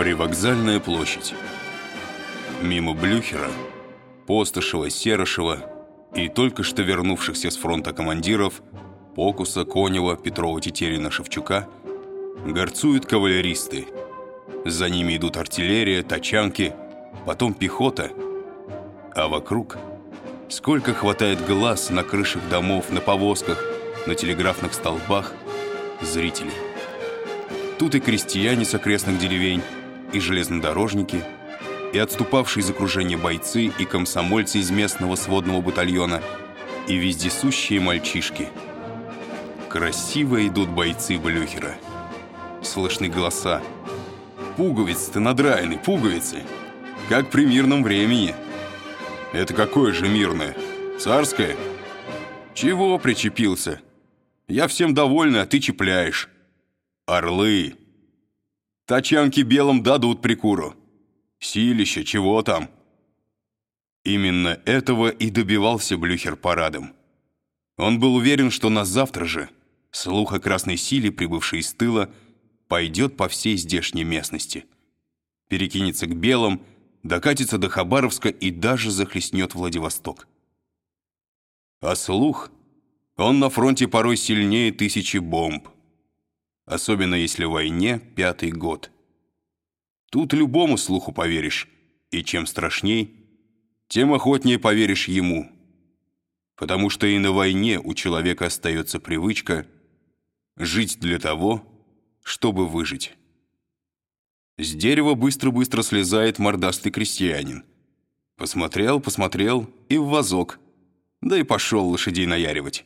Привокзальная площадь. Мимо Блюхера, Постышева, Серышева и только что вернувшихся с фронта командиров Покуса, Конева, Петрова, Тетерина, Шевчука горцуют кавалеристы. За ними идут артиллерия, тачанки, потом пехота, а вокруг сколько хватает глаз на крышах домов, на повозках, на телеграфных столбах зрителей. Тут и крестьяне с окрестных деревень, и железнодорожники, и отступавшие из окружения бойцы, и комсомольцы из местного сводного батальона, и вездесущие мальчишки. Красиво идут бойцы Блюхера. Слышны голоса. «Пуговицы-то надраены, пуговицы! Как при мирном времени!» «Это какое же мирное? Царское?» «Чего причепился? Я всем довольна, а ты чепляешь!» «Орлы!» Тачанки белым дадут прикуру. Силище, чего там? Именно этого и добивался Блюхер парадом. Он был уверен, что на завтра же слух о красной силе, прибывшей из тыла, пойдет по всей здешней местности. Перекинется к белым, докатится до Хабаровска и даже захлестнет Владивосток. А слух, он на фронте порой сильнее тысячи бомб особенно если в войне пятый год. Тут любому слуху поверишь, и чем страшней, тем охотнее поверишь ему. Потому что и на войне у человека остается привычка жить для того, чтобы выжить. С дерева быстро-быстро слезает мордастый крестьянин. Посмотрел, посмотрел и в вазок, да и пошел лошадей наяривать.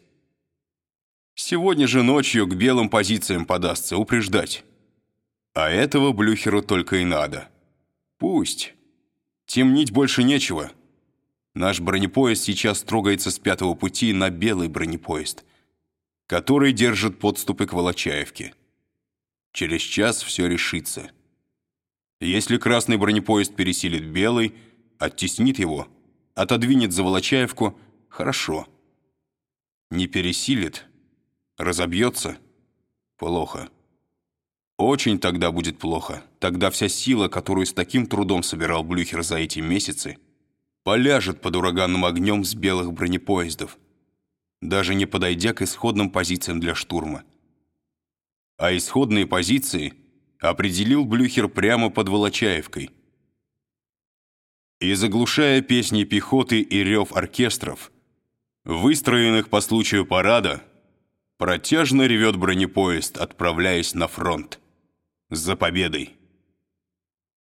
Сегодня же ночью к белым позициям подастся, упреждать. А этого Блюхеру только и надо. Пусть. Темнить больше нечего. Наш бронепоезд сейчас трогается с пятого пути на белый бронепоезд, который держит подступы к Волочаевке. Через час все решится. Если красный бронепоезд пересилит белый, оттеснит его, отодвинет за Волочаевку, хорошо. Не пересилит — Разобьется? Плохо. Очень тогда будет плохо. Тогда вся сила, которую с таким трудом собирал Блюхер за эти месяцы, поляжет под ураганным огнем с белых бронепоездов, даже не подойдя к исходным позициям для штурма. А исходные позиции определил Блюхер прямо под Волочаевкой. И заглушая песни пехоты и рев оркестров, выстроенных по случаю парада, Протяжно ревет бронепоезд, отправляясь на фронт. За победой!